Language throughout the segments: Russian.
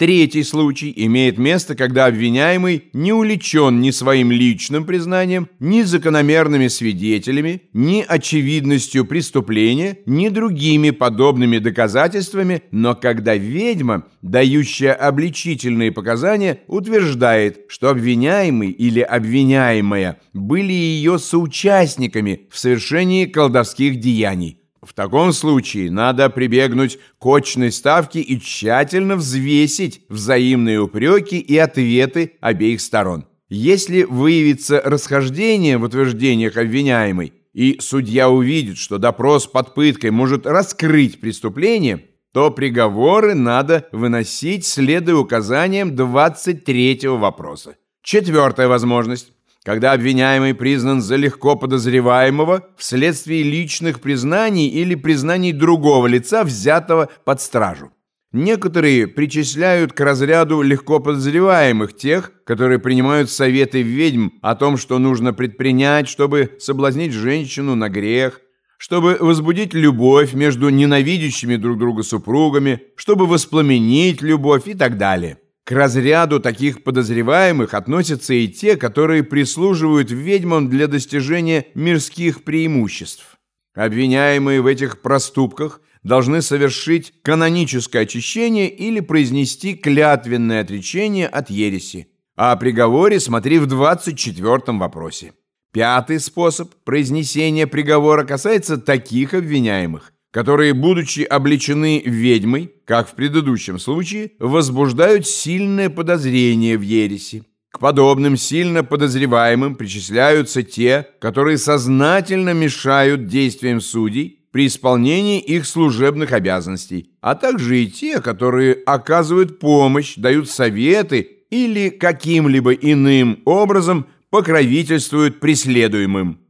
Третий случай имеет место, когда обвиняемый не увлечен ни своим личным признанием, ни закономерными свидетелями, ни очевидностью преступления, ни другими подобными доказательствами, но когда ведьма, дающая обличительные показания, утверждает, что обвиняемый или обвиняемая были ее соучастниками в совершении колдовских деяний. В таком случае надо прибегнуть к очной ставке и тщательно взвесить взаимные упреки и ответы обеих сторон. Если выявится расхождение в утверждениях обвиняемой, и судья увидит, что допрос под пыткой может раскрыть преступление, то приговоры надо выносить, следуя указаниям 23 вопроса. Четвертая возможность когда обвиняемый признан за легко подозреваемого вследствие личных признаний или признаний другого лица, взятого под стражу. Некоторые причисляют к разряду легко подозреваемых тех, которые принимают советы ведьм о том, что нужно предпринять, чтобы соблазнить женщину на грех, чтобы возбудить любовь между ненавидящими друг друга супругами, чтобы воспламенить любовь и так далее. К разряду таких подозреваемых относятся и те, которые прислуживают ведьмам для достижения мирских преимуществ. Обвиняемые в этих проступках должны совершить каноническое очищение или произнести клятвенное отречение от ереси. А о приговоре смотри в 24 вопросе. Пятый способ произнесения приговора касается таких обвиняемых, которые, будучи обличены ведьмой, как в предыдущем случае, возбуждают сильное подозрение в ереси. К подобным сильно подозреваемым причисляются те, которые сознательно мешают действиям судей при исполнении их служебных обязанностей, а также и те, которые оказывают помощь, дают советы или каким-либо иным образом покровительствуют преследуемым.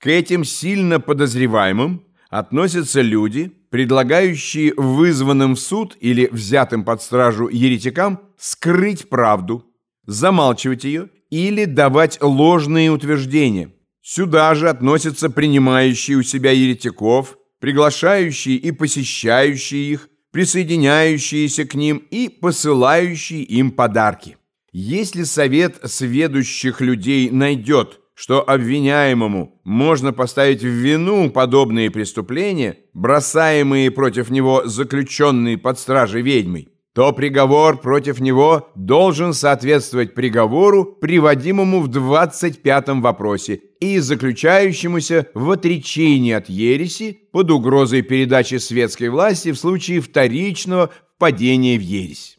К этим сильно подозреваемым относятся люди, предлагающие вызванным в суд или взятым под стражу еретикам скрыть правду, замалчивать ее или давать ложные утверждения. Сюда же относятся принимающие у себя еретиков, приглашающие и посещающие их, присоединяющиеся к ним и посылающие им подарки. Если совет сведущих людей найдет, что обвиняемому можно поставить в вину подобные преступления, бросаемые против него заключенные под стражей ведьмой, то приговор против него должен соответствовать приговору, приводимому в 25 вопросе и заключающемуся в отречении от ереси под угрозой передачи светской власти в случае вторичного впадения в ересь.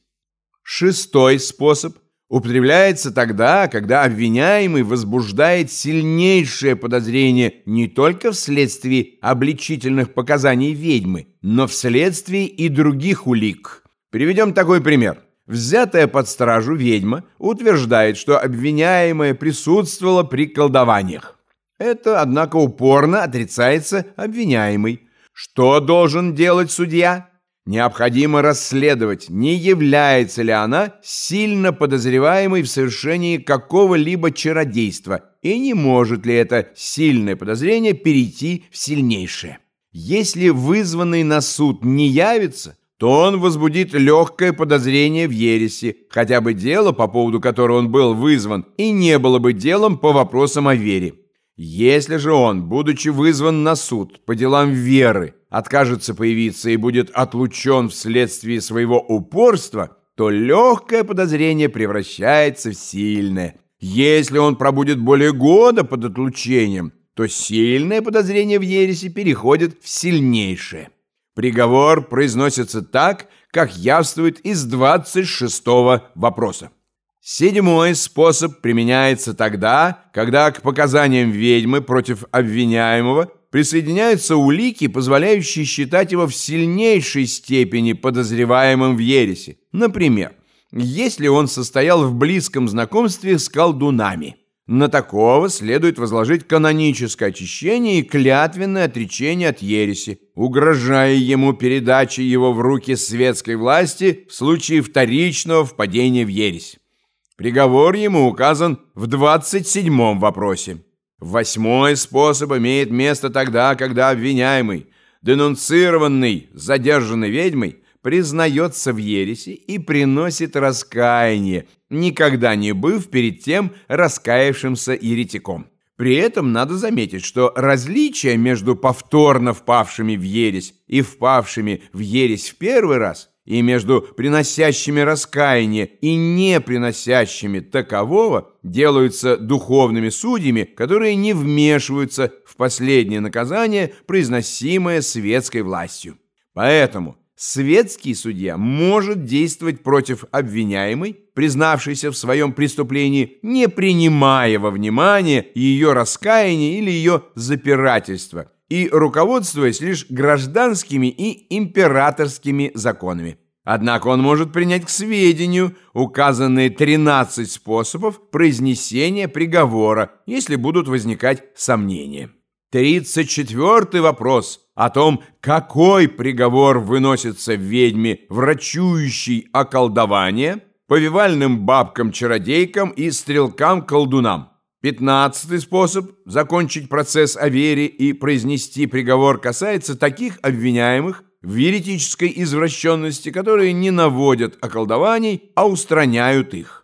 Шестой способ – употребляется тогда, когда обвиняемый возбуждает сильнейшее подозрение не только вследствие обличительных показаний ведьмы, но вследствие и других улик. Приведем такой пример. Взятая под стражу ведьма утверждает, что обвиняемая присутствовала при колдованиях. Это, однако, упорно отрицается обвиняемый. Что должен делать судья? Необходимо расследовать, не является ли она сильно подозреваемой в совершении какого-либо чародейства и не может ли это сильное подозрение перейти в сильнейшее. Если вызванный на суд не явится, то он возбудит легкое подозрение в ереси, хотя бы дело, по поводу которого он был вызван, и не было бы делом по вопросам о вере. Если же он, будучи вызван на суд по делам веры, откажется появиться и будет отлучен вследствие своего упорства, то легкое подозрение превращается в сильное. Если он пробудет более года под отлучением, то сильное подозрение в ереси переходит в сильнейшее. Приговор произносится так, как явствует из 26 вопроса. Седьмой способ применяется тогда, когда к показаниям ведьмы против обвиняемого присоединяются улики, позволяющие считать его в сильнейшей степени подозреваемым в ересе. Например, если он состоял в близком знакомстве с колдунами. На такого следует возложить каноническое очищение и клятвенное отречение от ереси, угрожая ему передачей его в руки светской власти в случае вторичного впадения в ересь. Приговор ему указан в 27-м вопросе. Восьмой способ имеет место тогда, когда обвиняемый, денунцированный задержанной ведьмой, признается в ереси и приносит раскаяние, никогда не быв перед тем раскаявшимся еретиком. При этом надо заметить, что различие между повторно впавшими в ересь и впавшими в ересь в первый раз и между приносящими раскаяние и не приносящими такового делаются духовными судьями, которые не вмешиваются в последнее наказание, произносимое светской властью. Поэтому светский судья может действовать против обвиняемой, признавшейся в своем преступлении, не принимая во внимание ее раскаяние или ее запирательство – и руководствуясь лишь гражданскими и императорскими законами. Однако он может принять к сведению указанные 13 способов произнесения приговора, если будут возникать сомнения. 34 вопрос о том, какой приговор выносится ведьме, врачующей околдование, повивальным бабкам-чародейкам и стрелкам-колдунам. Пятнадцатый способ закончить процесс о вере и произнести приговор касается таких обвиняемых в еретической извращенности, которые не наводят околдований, а устраняют их.